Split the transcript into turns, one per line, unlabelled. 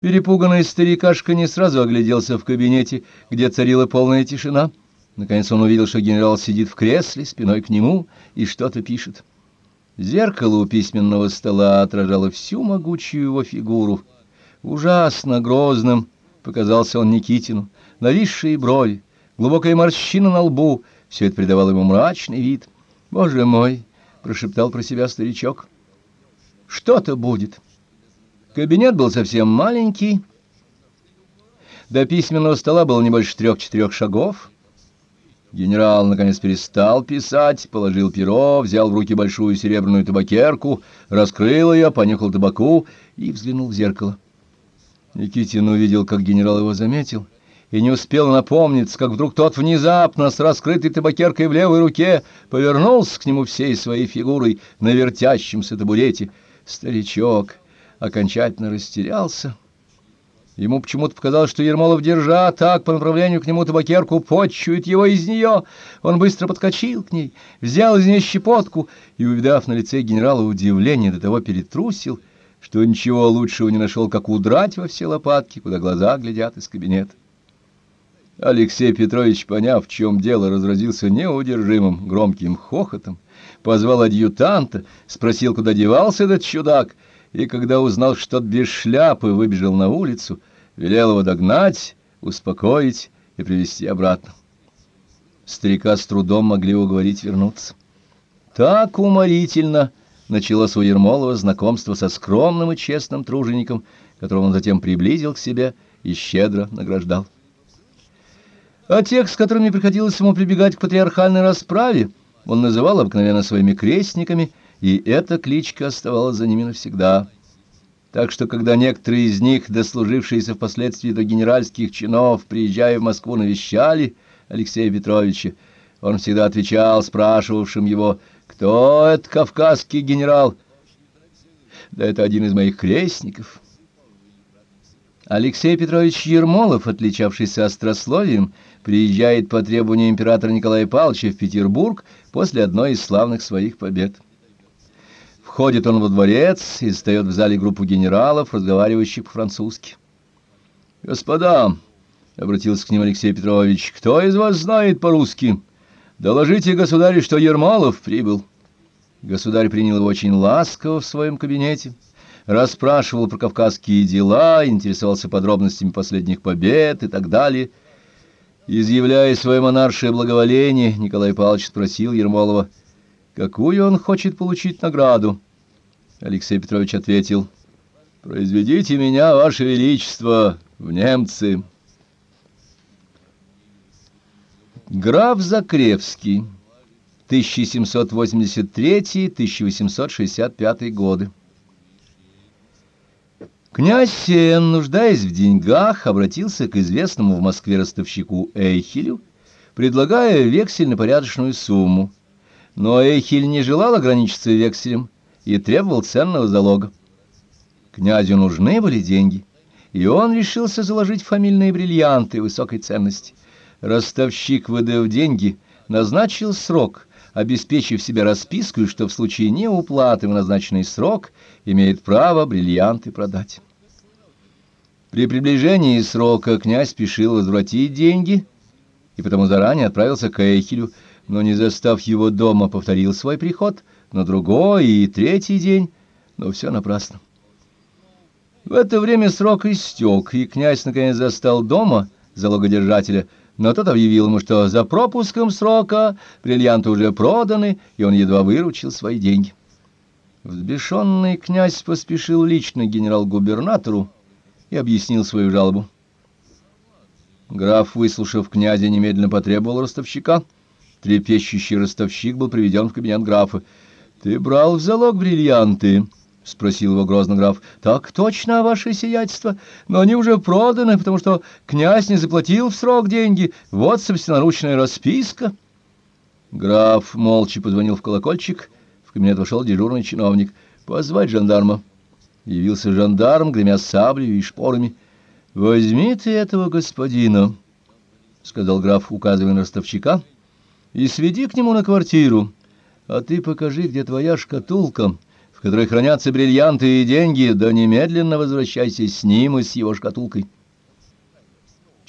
Перепуганный старикашка не сразу огляделся в кабинете, где царила полная тишина. Наконец он увидел, что генерал сидит в кресле, спиной к нему, и что-то пишет. Зеркало у письменного стола отражало всю могучую его фигуру. Ужасно грозным показался он Никитину. Нависшие брови, глубокая морщина на лбу — все это придавало ему мрачный вид. «Боже мой!» — прошептал про себя старичок. «Что-то будет!» Кабинет был совсем маленький. До письменного стола было не больше трех-четырех шагов. Генерал, наконец, перестал писать, положил перо, взял в руки большую серебряную табакерку, раскрыл ее, понюхал табаку и взглянул в зеркало. Никитин увидел, как генерал его заметил, и не успел напомниться, как вдруг тот внезапно с раскрытой табакеркой в левой руке повернулся к нему всей своей фигурой на вертящемся табурете. Старичок окончательно растерялся. Ему почему-то показалось, что Ермолов, держа так по направлению к нему табакерку, почует его из нее. Он быстро подскочил к ней, взял из нее щепотку и, увидав на лице генерала удивление, до того перетрусил, что ничего лучшего не нашел, как удрать во все лопатки, куда глаза глядят из кабинета. Алексей Петрович, поняв, в чем дело, разразился неудержимым громким хохотом, позвал адъютанта, спросил, куда девался этот чудак — и когда узнал, что тот без шляпы выбежал на улицу, велел его догнать, успокоить и привести обратно. Старика с трудом могли уговорить вернуться. Так уморительно началось у Ермолова знакомство со скромным и честным тружеником, которого он затем приблизил к себе и щедро награждал. А тех, с которыми приходилось ему прибегать к патриархальной расправе, он называл обыкновенно своими крестниками и эта кличка оставалась за ними навсегда. Так что, когда некоторые из них, дослужившиеся впоследствии до генеральских чинов, приезжая в Москву, навещали Алексея Петровича, он всегда отвечал спрашивавшим его, «Кто это кавказский генерал?» «Да это один из моих крестников». Алексей Петрович Ермолов, отличавшийся острословием, приезжает по требованию императора Николая Павловича в Петербург после одной из славных своих побед. Входит он во дворец и стоит в зале группу генералов, разговаривающих по-французски. «Господа!» — обратился к ним Алексей Петрович. «Кто из вас знает по-русски? Доложите государю, что Ермолов прибыл». Государь принял его очень ласково в своем кабинете, расспрашивал про кавказские дела, интересовался подробностями последних побед и так далее. Изъявляя свое монаршее благоволение, Николай Павлович спросил Ермолова — какую он хочет получить награду. Алексей Петрович ответил, «Произведите меня, Ваше Величество, в немцы». Граф Закревский, 1783-1865 годы. Князь Сен, нуждаясь в деньгах, обратился к известному в Москве ростовщику Эйхелю, предлагая вексель на порядочную сумму. Но Эйхель не желал ограничиться векселем и требовал ценного залога. Князю нужны были деньги, и он решился заложить фамильные бриллианты высокой ценности. Ростовщик, выдав деньги, назначил срок, обеспечив себе расписку, что в случае неуплаты в назначенный срок имеет право бриллианты продать. При приближении срока князь спешил возвратить деньги и потому заранее отправился к Эйхелю, но, не застав его дома, повторил свой приход на другой и третий день, но все напрасно. В это время срок истек, и князь наконец застал дома залогодержателя, но тот объявил ему, что за пропуском срока бриллианты уже проданы, и он едва выручил свои деньги. Взбешенный князь поспешил лично генерал-губернатору и объяснил свою жалобу. Граф, выслушав князя, немедленно потребовал ростовщика — Трепещущий ростовщик был приведен в кабинет графа. — Ты брал в залог бриллианты? — спросил его грозно граф. — Так точно, ваше сиятельство, но они уже проданы, потому что князь не заплатил в срок деньги. Вот собственноручная расписка. Граф молча позвонил в колокольчик. В кабинет вошел дежурный чиновник. — Позвать жандарма. Явился жандарм, гремя саблей и шпорами. — Возьми ты этого господина, — сказал граф, указывая на ростовщика, — и сведи к нему на квартиру. А ты покажи, где твоя шкатулка, в которой хранятся бриллианты и деньги, да немедленно возвращайся с ним и с его шкатулкой.